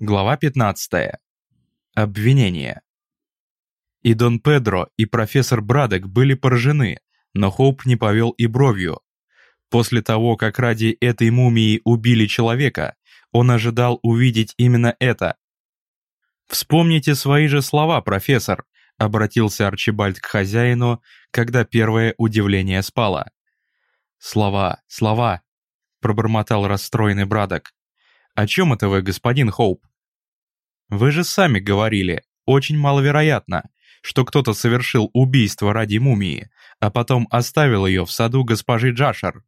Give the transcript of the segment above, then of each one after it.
Глава 15. Обвинение. И Дон Педро, и профессор Брадок были поражены, но Хоуп не повел и бровью. После того, как ради этой мумии убили человека, он ожидал увидеть именно это. «Вспомните свои же слова, профессор», — обратился Арчибальд к хозяину, когда первое удивление спало. «Слова, слова», — пробормотал расстроенный Брадок. «О чем это вы, господин Хоуп?» «Вы же сами говорили, очень маловероятно, что кто-то совершил убийство ради мумии, а потом оставил ее в саду госпожи Джашер.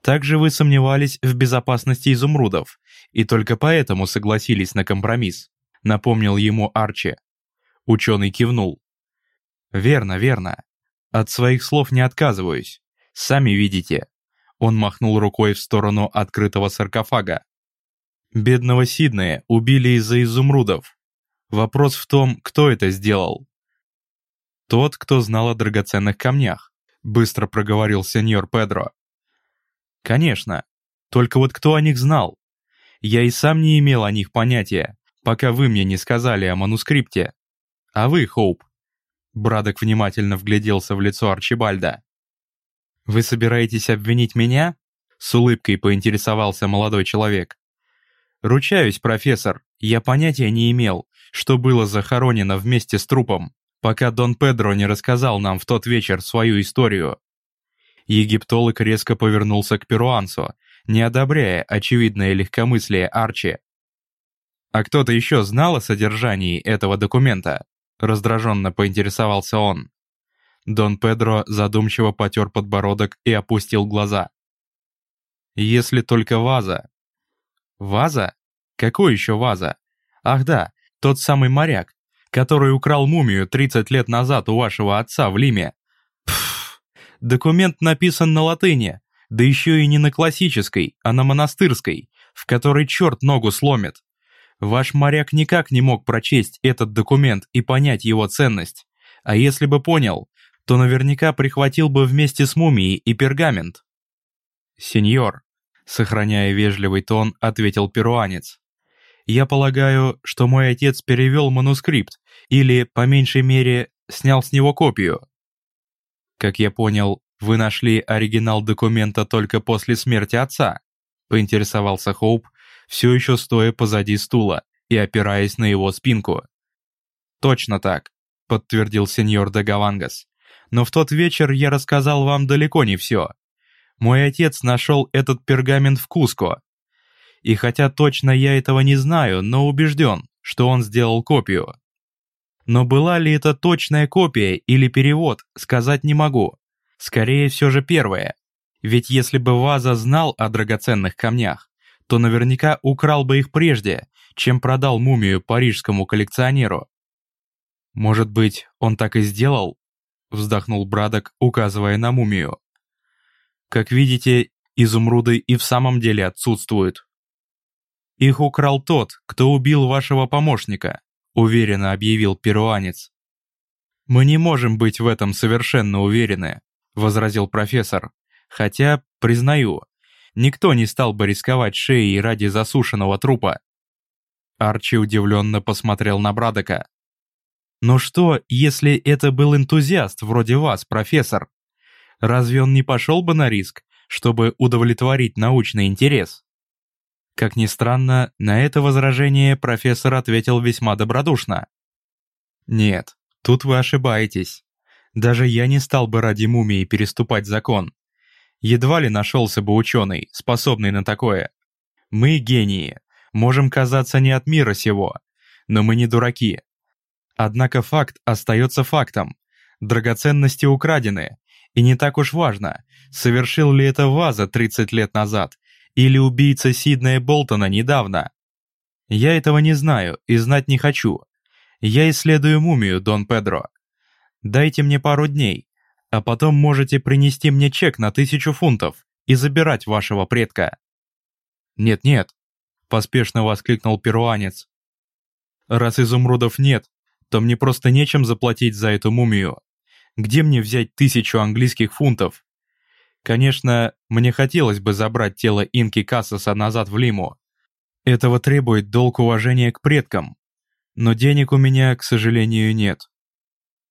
Также вы сомневались в безопасности изумрудов, и только поэтому согласились на компромисс», напомнил ему Арчи. Ученый кивнул. «Верно, верно. От своих слов не отказываюсь. Сами видите». Он махнул рукой в сторону открытого саркофага. Бедного Сиднея убили из-за изумрудов. Вопрос в том, кто это сделал. Тот, кто знал о драгоценных камнях, быстро проговорил сеньор Педро. Конечно, только вот кто о них знал? Я и сам не имел о них понятия, пока вы мне не сказали о манускрипте. А вы, Хоуп? Брадок внимательно вгляделся в лицо Арчибальда. «Вы собираетесь обвинить меня?» С улыбкой поинтересовался молодой человек. «Ручаюсь, профессор, я понятия не имел, что было захоронено вместе с трупом, пока Дон Педро не рассказал нам в тот вечер свою историю». Египтолог резко повернулся к перуанцу, не одобряя очевидное легкомыслие Арчи. «А кто-то еще знал о содержании этого документа?» раздраженно поинтересовался он. Дон Педро задумчиво потер подбородок и опустил глаза. «Если только ваза, Ваза? Какой еще ваза? Ах да, тот самый моряк, который украл мумию 30 лет назад у вашего отца в Лиме. Пф, документ написан на латыни, да еще и не на классической, а на монастырской, в которой черт ногу сломит. Ваш моряк никак не мог прочесть этот документ и понять его ценность. А если бы понял, то наверняка прихватил бы вместе с мумией и пергамент. «Сеньор, Сохраняя вежливый тон, ответил перуанец. «Я полагаю, что мой отец перевел манускрипт или, по меньшей мере, снял с него копию». «Как я понял, вы нашли оригинал документа только после смерти отца?» поинтересовался Хоуп, все еще стоя позади стула и опираясь на его спинку. «Точно так», — подтвердил сеньор де Гавангас. «Но в тот вечер я рассказал вам далеко не все. Мой отец нашел этот пергамент в Куско. И хотя точно я этого не знаю, но убежден, что он сделал копию. Но была ли это точная копия или перевод, сказать не могу. Скорее все же первое. Ведь если бы Ваза знал о драгоценных камнях, то наверняка украл бы их прежде, чем продал мумию парижскому коллекционеру. «Может быть, он так и сделал?» вздохнул Брадок, указывая на мумию. Как видите, изумруды и в самом деле отсутствуют. Их украл тот, кто убил вашего помощника, уверенно объявил перуанец. Мы не можем быть в этом совершенно уверены, возразил профессор. Хотя, признаю, никто не стал бы рисковать шеей ради засушенного трупа. Арчи удивленно посмотрел на Брадока. «Но что, если это был энтузиаст вроде вас, профессор?» Разве он не пошел бы на риск, чтобы удовлетворить научный интерес? Как ни странно, на это возражение профессор ответил весьма добродушно. Нет, тут вы ошибаетесь. Даже я не стал бы ради мумии переступать закон. Едва ли нашелся бы ученый, способный на такое. Мы, гении, можем казаться не от мира сего, но мы не дураки. Однако факт остается фактом. Драгоценности украдены, и не так уж важно, совершил ли это Ваза 30 лет назад или убийца Сиднея Болтона недавно. Я этого не знаю и знать не хочу. Я исследую мумию, Дон Педро. Дайте мне пару дней, а потом можете принести мне чек на тысячу фунтов и забирать вашего предка». «Нет-нет», — поспешно воскликнул перуанец. «Раз изумрудов нет, то мне просто нечем заплатить за эту мумию где мне взять тысячу английских фунтов? Конечно, мне хотелось бы забрать тело Инки Кассаса назад в Лиму. Этого требует долг уважения к предкам. Но денег у меня, к сожалению, нет.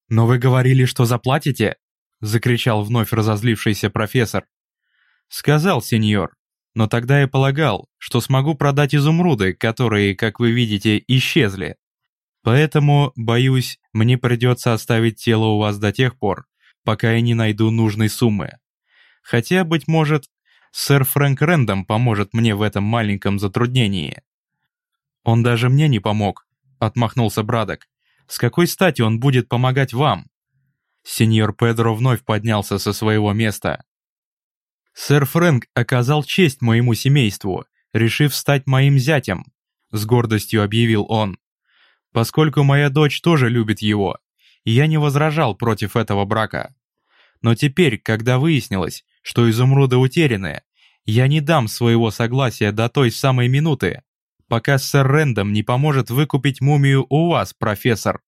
«Но вы говорили, что заплатите?» — закричал вновь разозлившийся профессор. «Сказал, сеньор, но тогда я полагал, что смогу продать изумруды, которые, как вы видите, исчезли. Поэтому, боюсь, мне придется оставить тело у вас до тех пор, пока я не найду нужной суммы. Хотя, быть может, сэр Фрэнк Рэндом поможет мне в этом маленьком затруднении». «Он даже мне не помог», — отмахнулся Брадок. «С какой стати он будет помогать вам?» Сеньор Педро вновь поднялся со своего места. «Сэр Фрэнк оказал честь моему семейству, решив стать моим зятем», — с гордостью объявил он. «Поскольку моя дочь тоже любит его, я не возражал против этого брака. Но теперь, когда выяснилось, что изумруды утеряны, я не дам своего согласия до той самой минуты, пока сэр Рэндом не поможет выкупить мумию у вас, профессор.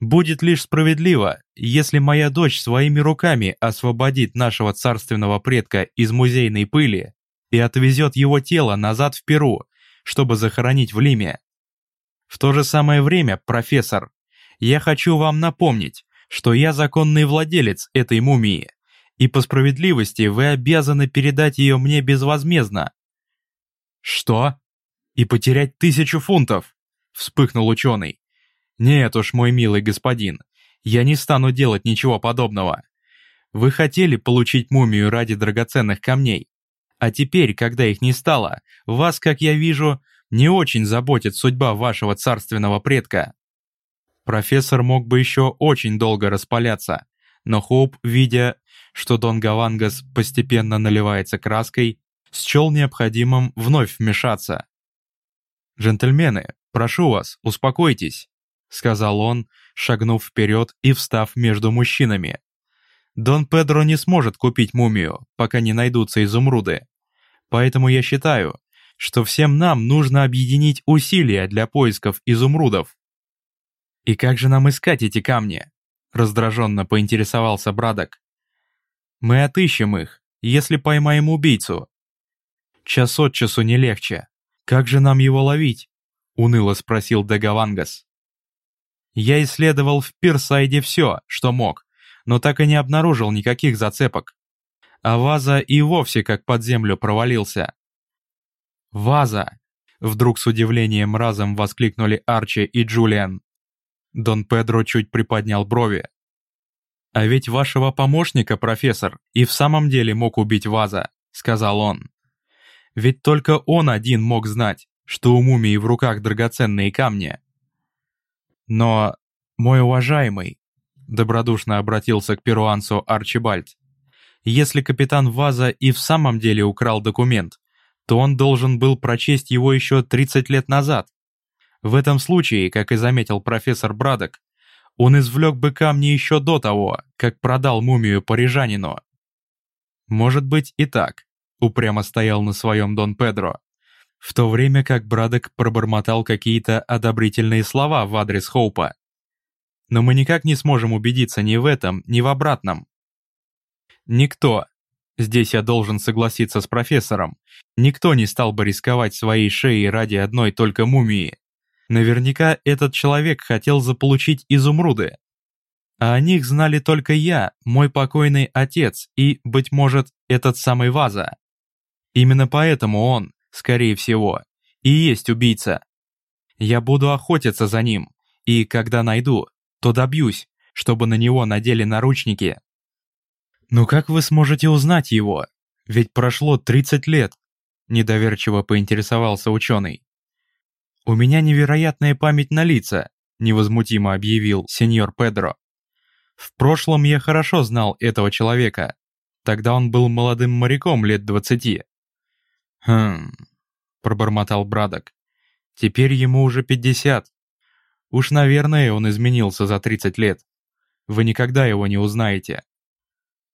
Будет лишь справедливо, если моя дочь своими руками освободит нашего царственного предка из музейной пыли и отвезет его тело назад в Перу, чтобы захоронить в Лиме. В то же самое время, профессор, я хочу вам напомнить, что я законный владелец этой мумии, и по справедливости вы обязаны передать ее мне безвозмездно». «Что? И потерять тысячу фунтов?» — вспыхнул ученый. «Нет уж, мой милый господин, я не стану делать ничего подобного. Вы хотели получить мумию ради драгоценных камней, а теперь, когда их не стало, вас, как я вижу, не очень заботит судьба вашего царственного предка». Профессор мог бы еще очень долго распаляться, но Хоуп, видя, что Дон Гавангас постепенно наливается краской, счел необходимым вновь вмешаться. «Джентльмены, прошу вас, успокойтесь сказал он, шагнув вперед и встав между мужчинами. «Дон Педро не сможет купить мумию, пока не найдутся изумруды. Поэтому я считаю, что всем нам нужно объединить усилия для поисков изумрудов». «И как же нам искать эти камни?» — раздраженно поинтересовался Брадок. «Мы отыщем их, если поймаем убийцу». «Час от часу не легче. Как же нам его ловить?» — уныло спросил Дагавангас. Я исследовал в Пирсайде все, что мог, но так и не обнаружил никаких зацепок. А Ваза и вовсе как под землю провалился. «Ваза!» — вдруг с удивлением разом воскликнули Арчи и Джулиан. Дон Педро чуть приподнял брови. «А ведь вашего помощника, профессор, и в самом деле мог убить Ваза», — сказал он. «Ведь только он один мог знать, что у мумии в руках драгоценные камни. Но, мой уважаемый, добродушно обратился к перуанцу Арчибальд, если капитан Ваза и в самом деле украл документ, то он должен был прочесть его еще 30 лет назад. В этом случае, как и заметил профессор Брадок, он извлек бы камни еще до того, как продал мумию парижанину. Может быть и так, упрямо стоял на своем Дон Педро в то время как Брадок пробормотал какие-то одобрительные слова в адрес Хоупа. Но мы никак не сможем убедиться ни в этом, ни в обратном. Никто, здесь я должен согласиться с профессором, никто не стал бы рисковать своей шеей ради одной только мумии. Наверняка этот человек хотел заполучить изумруды. А о них знали только я, мой покойный отец и, быть может, этот самый Ваза. Именно поэтому он, скорее всего, и есть убийца. Я буду охотиться за ним, и когда найду, то добьюсь, чтобы на него надели наручники. «Но как вы сможете узнать его? Ведь прошло 30 лет», – недоверчиво поинтересовался ученый. «У меня невероятная память на лица», – невозмутимо объявил сеньор Педро. «В прошлом я хорошо знал этого человека. Тогда он был молодым моряком лет двадцати. «Хм...» — пробормотал Брадок. «Теперь ему уже пятьдесят. Уж, наверное, он изменился за тридцать лет. Вы никогда его не узнаете».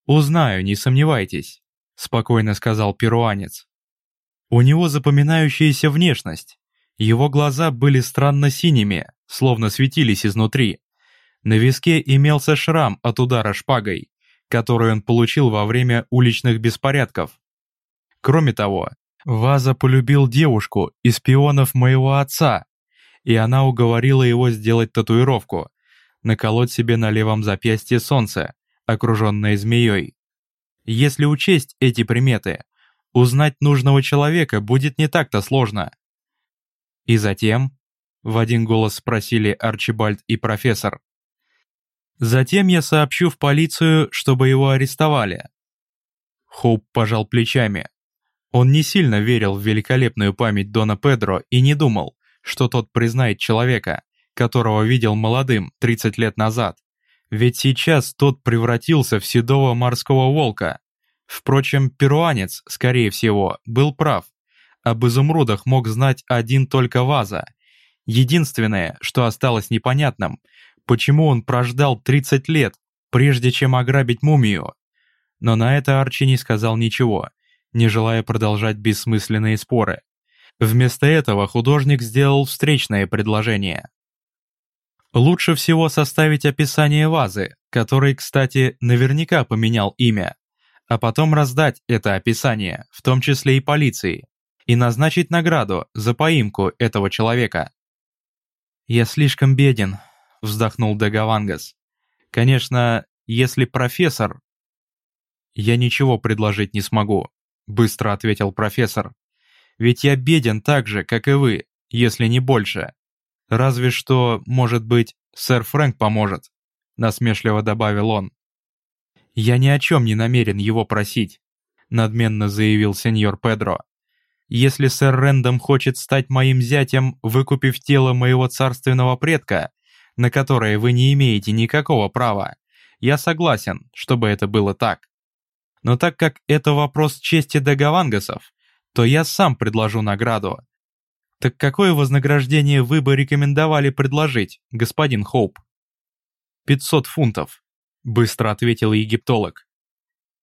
«Узнаю, не сомневайтесь», — спокойно сказал перуанец. «У него запоминающаяся внешность. Его глаза были странно синими, словно светились изнутри. На виске имелся шрам от удара шпагой, который он получил во время уличных беспорядков. Кроме того, Ваза полюбил девушку из пионов моего отца, и она уговорила его сделать татуировку, наколоть себе на левом запястье солнце, окруженное змеей. Если учесть эти приметы, узнать нужного человека будет не так-то сложно. И затем, в один голос спросили Арчибальд и профессор, Затем я сообщу в полицию, чтобы его арестовали. Хоуп пожал плечами. Он не сильно верил в великолепную память Дона Педро и не думал, что тот признает человека, которого видел молодым 30 лет назад. Ведь сейчас тот превратился в седого морского волка. Впрочем, перуанец, скорее всего, был прав. Об изумрудах мог знать один только Ваза. Единственное, что осталось непонятным, почему он прождал 30 лет, прежде чем ограбить мумию. Но на это Арчи не сказал ничего, не желая продолжать бессмысленные споры. Вместо этого художник сделал встречное предложение. Лучше всего составить описание вазы, который, кстати, наверняка поменял имя, а потом раздать это описание, в том числе и полиции, и назначить награду за поимку этого человека. «Я слишком беден», — вздохнул Дегавангас. «Конечно, если профессор...» «Я ничего предложить не смогу», — быстро ответил профессор. «Ведь я беден так же, как и вы, если не больше. Разве что, может быть, сэр Фрэнк поможет», — насмешливо добавил он. «Я ни о чем не намерен его просить», — надменно заявил сеньор Педро. «Если сэр Рэндом хочет стать моим зятем, выкупив тело моего царственного предка, на которое вы не имеете никакого права, я согласен, чтобы это было так. Но так как это вопрос чести Дагавангасов, то я сам предложу награду. Так какое вознаграждение вы бы рекомендовали предложить, господин Хоуп? «Пятьсот фунтов», — быстро ответил египтолог.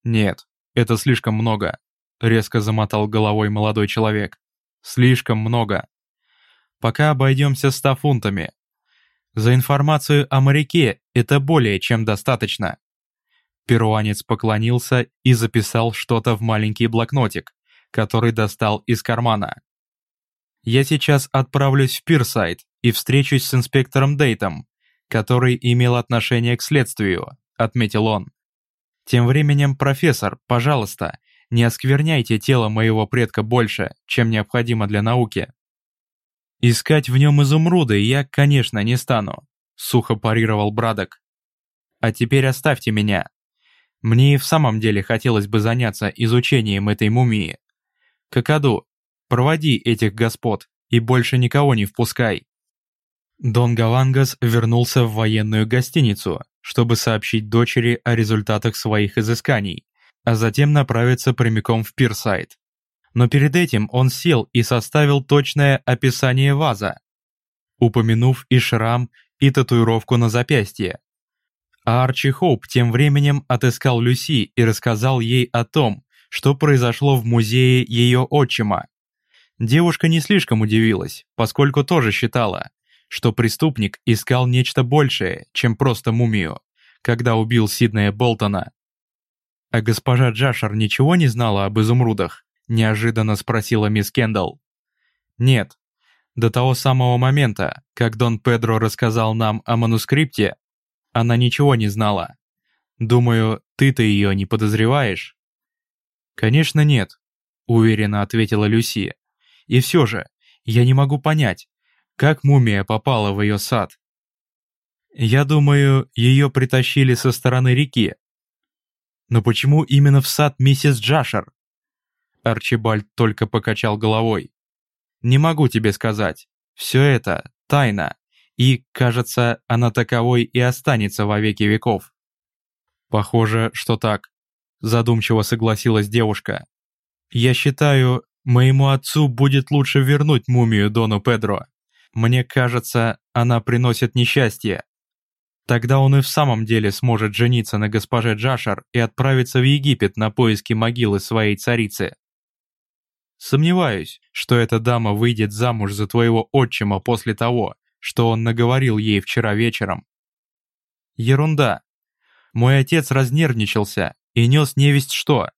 «Нет, это слишком много», — резко замотал головой молодой человек. «Слишком много. Пока обойдемся ста фунтами, за информацию о моряке это более чем достаточно. Перуанец поклонился и записал что-то в маленький блокнотик, который достал из кармана. «Я сейчас отправлюсь в Пирсайд и встречусь с инспектором Дейтом, который имел отношение к следствию», — отметил он. «Тем временем, профессор, пожалуйста, не оскверняйте тело моего предка больше, чем необходимо для науки. «Искать в нем изумруды я, конечно, не стану», — сухо парировал Брадок. «А теперь оставьте меня. Мне и в самом деле хотелось бы заняться изучением этой мумии. Какаду, проводи этих господ и больше никого не впускай». Дон Гавангас вернулся в военную гостиницу, чтобы сообщить дочери о результатах своих изысканий, а затем направиться прямиком в Пирсайд но перед этим он сел и составил точное описание ваза, упомянув и шрам, и татуировку на запястье. А Арчи Хоуп тем временем отыскал Люси и рассказал ей о том, что произошло в музее ее отчима. Девушка не слишком удивилась, поскольку тоже считала, что преступник искал нечто большее, чем просто мумию, когда убил Сиднея Болтона. А госпожа Джашер ничего не знала об изумрудах? — неожиданно спросила мисс Кендалл. «Нет. До того самого момента, как Дон Педро рассказал нам о манускрипте, она ничего не знала. Думаю, ты-то ее не подозреваешь?» «Конечно нет», — уверенно ответила Люси. «И все же, я не могу понять, как мумия попала в ее сад?» «Я думаю, ее притащили со стороны реки». «Но почему именно в сад миссис Джашер?» Арчибальд только покачал головой. «Не могу тебе сказать. Все это — тайна, и, кажется, она таковой и останется во веки веков». «Похоже, что так», — задумчиво согласилась девушка. «Я считаю, моему отцу будет лучше вернуть мумию Дону Педро. Мне кажется, она приносит несчастье. Тогда он и в самом деле сможет жениться на госпоже Джашер и отправиться в Египет на поиски могилы своей царицы. Сомневаюсь, что эта дама выйдет замуж за твоего отчима после того, что он наговорил ей вчера вечером. Ерунда. Мой отец разнервничался и нес невесть что.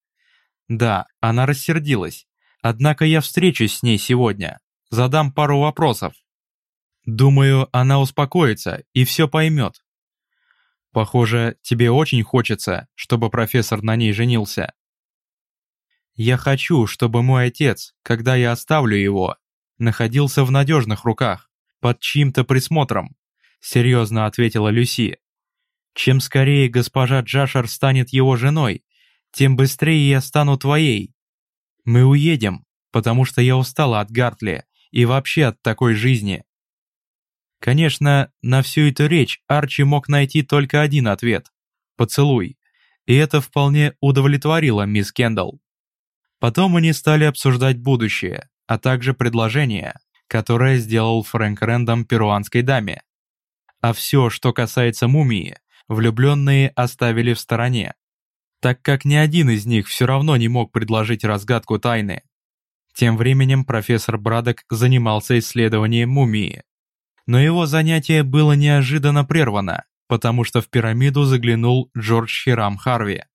Да, она рассердилась, Однако я встречусь с ней сегодня, задам пару вопросов. Думаю, она успокоится и все поймет. Похоже, тебе очень хочется, чтобы профессор на ней женился. Я хочу, чтобы мой отец, когда я оставлю его, находился в надежных руках, под чьим-то присмотром, серьезно ответила Люси. Чем скорее госпожа Джашер станет его женой, тем быстрее я стану твоей. Мы уедем, потому что я устала от Гартли и вообще от такой жизни. Конечно, на всю эту речь Арчи мог найти только один ответ – поцелуй, и это вполне удовлетворило мисс Кендалл. Потом они стали обсуждать будущее, а также предложение, которое сделал Фрэнк Рэндом перуанской даме. А все, что касается мумии, влюбленные оставили в стороне, так как ни один из них все равно не мог предложить разгадку тайны. Тем временем профессор Брадок занимался исследованием мумии. Но его занятие было неожиданно прервано, потому что в пирамиду заглянул Джордж Хирам Харви.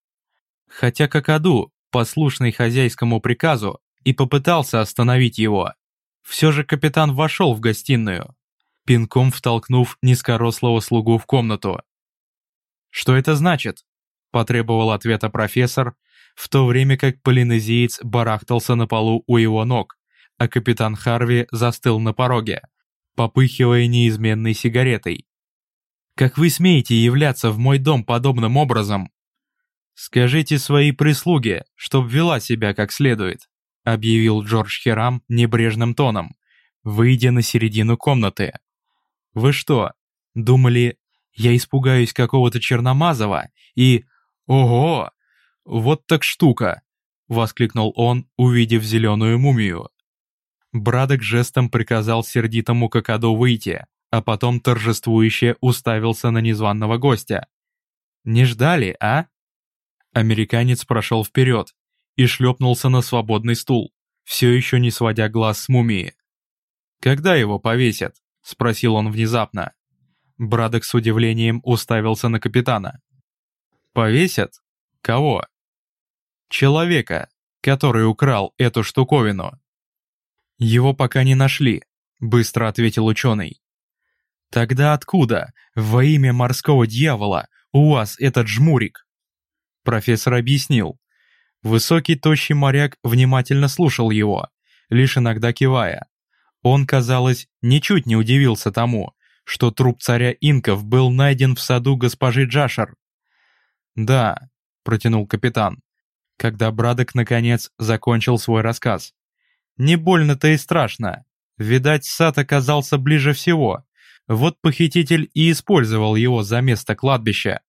Хотя Какаду, послушный хозяйскому приказу, и попытался остановить его, все же капитан вошел в гостиную, пинком втолкнув низкорослого слугу в комнату. «Что это значит?» – потребовал ответа профессор, в то время как полинезиец барахтался на полу у его ног, а капитан Харви застыл на пороге, попыхивая неизменной сигаретой. «Как вы смеете являться в мой дом подобным образом?» «Скажите своей прислуге, чтоб вела себя как следует», объявил Джордж Херам небрежным тоном, выйдя на середину комнаты. «Вы что, думали, я испугаюсь какого-то Черномазова и... Ого! Вот так штука!» — воскликнул он, увидев зеленую мумию. Брадок жестом приказал сердитому Кокаду выйти, а потом торжествующе уставился на незваного гостя. «Не ждали, а?» Американец прошел вперед и шлепнулся на свободный стул, все еще не сводя глаз с мумии. «Когда его повесят?» — спросил он внезапно. Брадок с удивлением уставился на капитана. «Повесят? Кого?» «Человека, который украл эту штуковину». «Его пока не нашли», — быстро ответил ученый. «Тогда откуда, во имя морского дьявола, у вас этот жмурик?» Профессор объяснил. Высокий тощий моряк внимательно слушал его, лишь иногда кивая. Он, казалось, ничуть не удивился тому, что труп царя инков был найден в саду госпожи Джашер. «Да», — протянул капитан, когда Брадок наконец закончил свой рассказ. «Не больно-то и страшно. Видать, сад оказался ближе всего. Вот похититель и использовал его за место кладбища».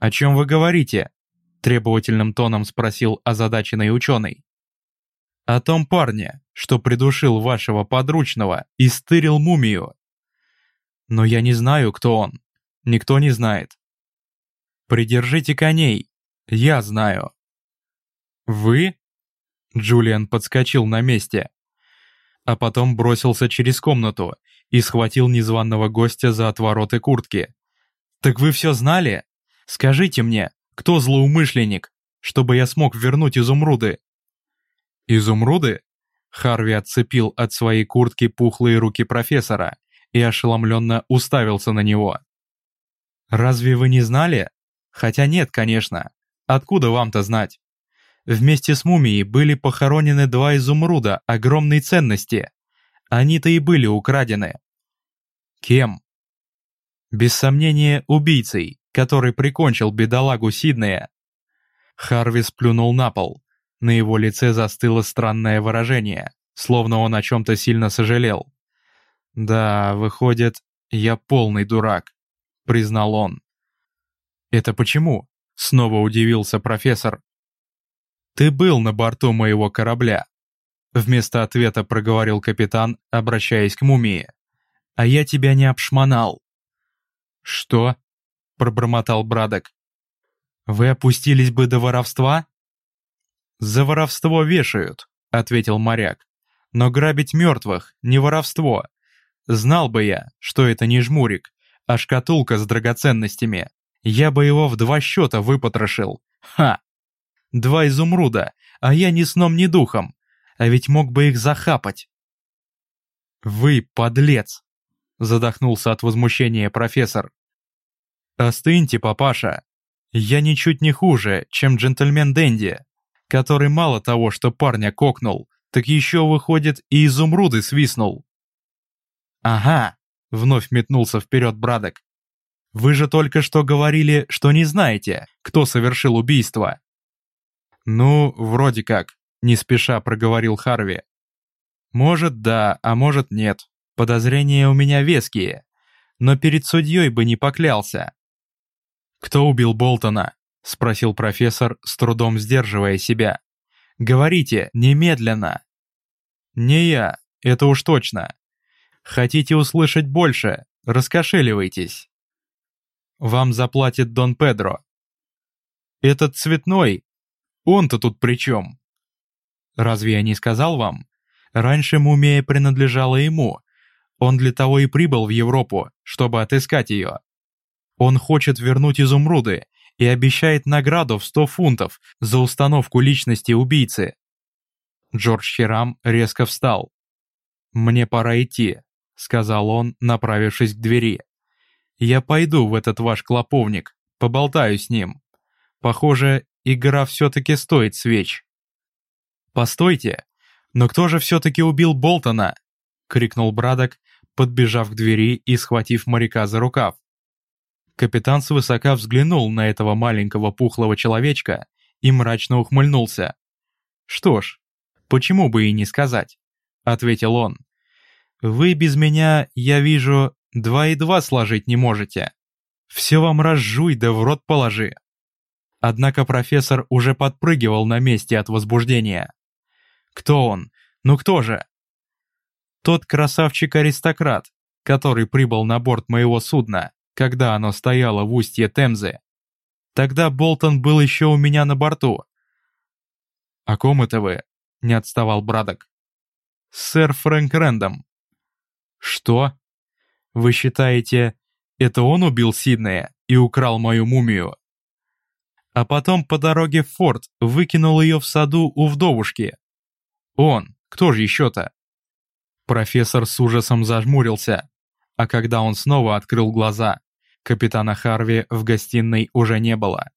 «О чем вы говорите?» — требовательным тоном спросил озадаченный ученый. «О том парне, что придушил вашего подручного и стырил мумию. Но я не знаю, кто он. Никто не знает. Придержите коней. Я знаю. Вы? Джулиан подскочил на месте, а потом бросился через комнату и схватил незваного гостя за отвороты куртки. «Так вы все знали? Скажите мне, кто злоумышленник, чтобы я смог вернуть изумруды?» «Изумруды?» Харви отцепил от своей куртки пухлые руки профессора и ошеломленно уставился на него. «Разве вы не знали? Хотя нет, конечно. Откуда вам-то знать? Вместе с мумией были похоронены два изумруда огромной ценности. Они-то и были украдены. Кем? Без сомнения, убийцей, который прикончил бедолагу Сиднея. Харви сплюнул на пол. На его лице застыло странное выражение, словно он о чем-то сильно сожалел. «Да, выходит, я полный дурак», — признал он. «Это почему?» — снова удивился профессор. «Ты был на борту моего корабля», — вместо ответа проговорил капитан, обращаясь к мумии. «А я тебя не обшмонал». «Что?» — пробормотал Брадок. «Вы опустились бы до воровства?» «За воровство вешают», — ответил моряк. «Но грабить мертвых — не воровство. Знал бы я, что это не жмурик, а шкатулка с драгоценностями. Я бы его в два счета выпотрошил. Ха! Два изумруда, а я ни сном, ни духом. а ведь мог бы их захапать. «Вы подлец!» — задохнулся от возмущения профессор. «Остыньте, папаша. Я ничуть не хуже, чем джентльмен Дэнди, который мало того, что парня кокнул, так еще, выходит, и изумруды свистнул». «Ага», — вновь метнулся вперед Брадок. «Вы же только что говорили, что не знаете, кто совершил убийство». «Ну, вроде как», — не спеша проговорил Харви. «Может, да, а может, нет. Подозрения у меня веские. Но перед судьей бы не поклялся». «Кто убил Болтона?» — спросил профессор, с трудом сдерживая себя. «Говорите, немедленно!» «Не я, это уж точно. Хотите услышать больше? Раскошеливайтесь!» «Вам заплатит Дон Педро». «Этот цветной? Он-то тут при чем?» «Разве я не сказал вам? Раньше мумия принадлежала ему. Он для того и прибыл в Европу, чтобы отыскать ее. Он хочет вернуть изумруды и обещает награду в 100 фунтов за установку личности убийцы. Джордж Хирам резко встал. «Мне пора идти», — сказал он, направившись к двери. «Я пойду в этот ваш клоповник, поболтаю с ним. Похоже, игра все-таки стоит свеч». «Постойте, но кто же все-таки убил Болтона?» — крикнул Брадок, подбежав к двери и схватив моряка за рукав. Капитан свысока взглянул на этого маленького пухлого человечка и мрачно ухмыльнулся. «Что ж, почему бы и не сказать?» — ответил он. «Вы без меня, я вижу, два и два сложить не можете. Все вам разжуй да в рот положи». Однако профессор уже подпрыгивал на месте от возбуждения. «Кто он? Ну кто же?» «Тот красавчик-аристократ, который прибыл на борт моего судна когда оно стояло в устье Темзы. Тогда Болтон был еще у меня на борту. «О ком это вы?» — не отставал Брадок. «Сэр Фрэнк Рэндом». «Что? Вы считаете, это он убил Сиднея и украл мою мумию?» А потом по дороге в форт выкинул ее в саду у вдовушки. Он, кто же еще-то? Профессор с ужасом зажмурился а когда он снова открыл глаза, капитана Харви в гостиной уже не было.